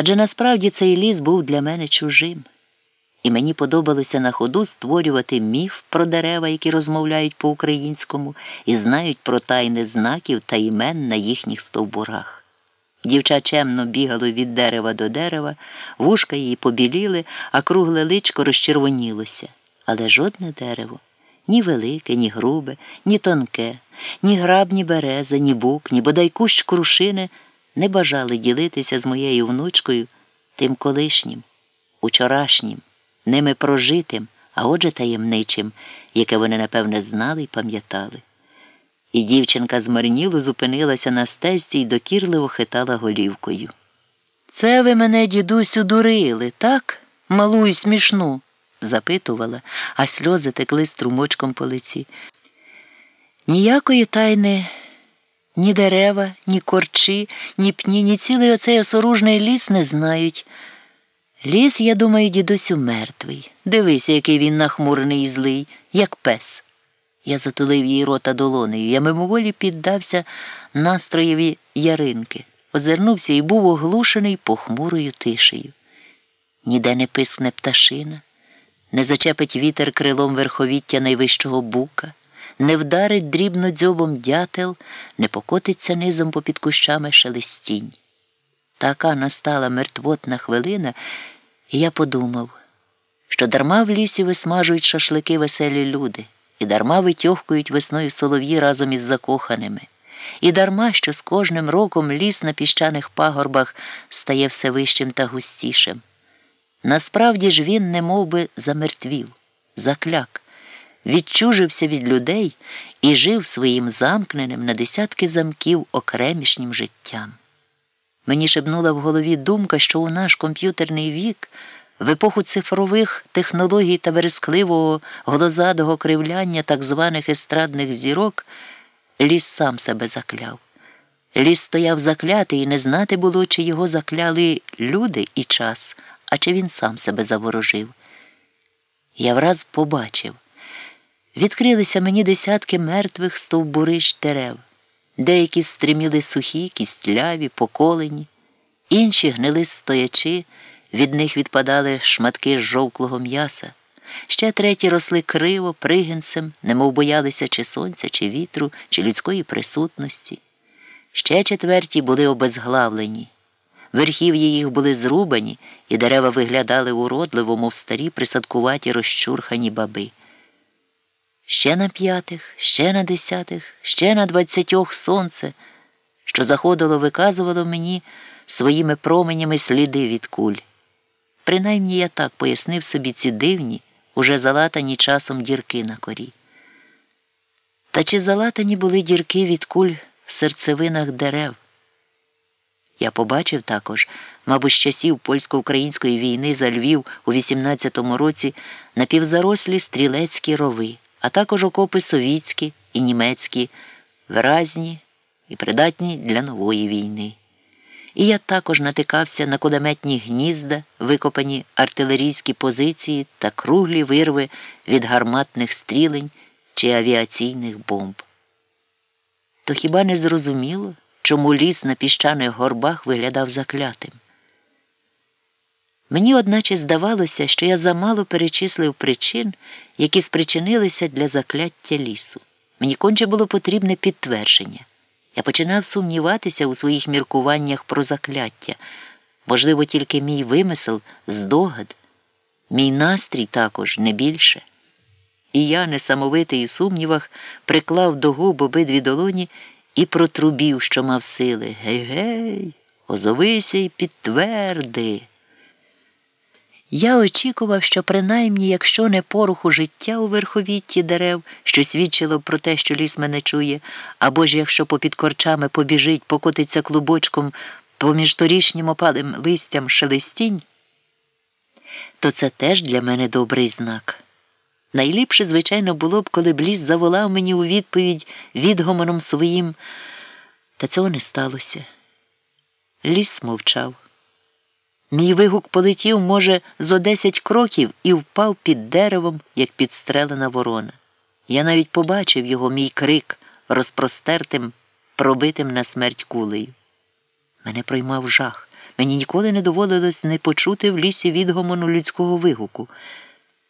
Адже насправді цей ліс був для мене чужим, і мені подобалося на ходу створювати міф про дерева, які розмовляють по-українському і знають про тайни знаків та імен на їхніх стовбурах. Дівча чемно бігало від дерева до дерева, вушка її побіліли, а кругле личко розчервонілося. Але жодне дерево ні велике, ні грубе, ні тонке, ні граб, ні береза, ні бук, ні бодай кущ крушини не бажали ділитися з моєю внучкою тим колишнім, учорашнім, ними прожитим, а отже таємничим, яке вони, напевне, знали і пам'ятали. І дівчинка змарніло зупинилася на стежці і докірливо хитала голівкою. Це ви мене, дідусю, дурили, так? Малу і смішну? запитувала, а сльози текли струмочком по лиці. Ніякої тайни ні дерева, ні корчі, ні пні, ні цілий оцей осоружний ліс не знають. Ліс, я думаю, дідусю, мертвий. Дивися, який він нахмурений і злий, як пес. Я затулив її рота долонею. Я мимоволі піддався настроєві яринки, озирнувся і був оглушений похмурою тишею. Ніде не пискне пташина, не зачепить вітер крилом верховіття найвищого бука, не вдарить дрібно дзьобом дятел, не покотиться низом попід кущами шелестінь. Така настала мертвотна хвилина, і я подумав, що дарма в лісі висмажують шашлики веселі люди і дарма витьохкують весною солов'ї разом із закоханими, і дарма, що з кожним роком ліс на піщаних пагорбах стає все вищим та густішим. Насправді ж він не би, замертвів, закляк, відчужився від людей і жив своїм замкненим на десятки замків окремішнім життям. Мені шепнула в голові думка, що у наш комп'ютерний вік. В епоху цифрових технологій та верескливого глозадого кривляння так званих естрадних зірок ліс сам себе закляв. Ліс стояв заклятий і не знати було, чи його закляли люди і час, а чи він сам себе заворожив. Я враз побачив. Відкрилися мені десятки мертвих стовбурищ дерев, деякі стріміли сухі, кістляві, поколені, інші гнили стоячи. Від них відпадали шматки жовклого м'яса, ще треті росли криво, пригінцем, немов боялися чи сонця, чи вітру, чи людської присутності. Ще четверті були обезглавлені. Верхів'я їх були зрубані, і дерева виглядали уродливо, мов старі присадкуваті розчурхані баби. Ще на п'ятих, ще на десятих, ще на двадцятьох сонце, що заходило, виказувало мені своїми променями сліди від куль. Принаймні я так пояснив собі ці дивні, уже залатані часом дірки на корі. Та чи залатані були дірки від куль в серцевинах дерев? Я побачив також, мабуть, з часів польсько-української війни за Львів у 18-му році напівзарослі стрілецькі рови, а також окопи совітські і німецькі, виразні і придатні для нової війни. І я також натикався на кулеметні гнізда, викопані артилерійські позиції та круглі вирви від гарматних стрілень чи авіаційних бомб. То хіба не зрозуміло, чому ліс на піщаних горбах виглядав заклятим? Мені, одначе, здавалося, що я замало перечислив причин, які спричинилися для закляття лісу. Мені конче було потрібне підтвердження. Я починав сумніватися у своїх міркуваннях про закляття. Можливо, тільки мій вимисел, здогад, мій настрій також не більше. І я, несамовитий у сумнівах, приклав до губ обидві долоні і протрубів, що мав сили. Гей, гей, озовися й підтверди. Я очікував, що принаймні, якщо не поруху життя у верховітті дерев, що свідчило про те, що ліс мене чує, або ж якщо попід корчами побіжить, покотиться клубочком поміж торішнім опалим листям шелестінь, то це теж для мене добрий знак. Найліпше, звичайно, було б, коли б ліс заволав мені у відповідь відгомоном своїм, та цього не сталося. Ліс мовчав. Мій вигук полетів, може, зо десять кроків і впав під деревом, як підстрелена ворона. Я навіть побачив його мій крик розпростертим, пробитим на смерть кулею. Мене проймав жах, Мені ніколи не доводилось не почути в лісі відгомону людського вигуку.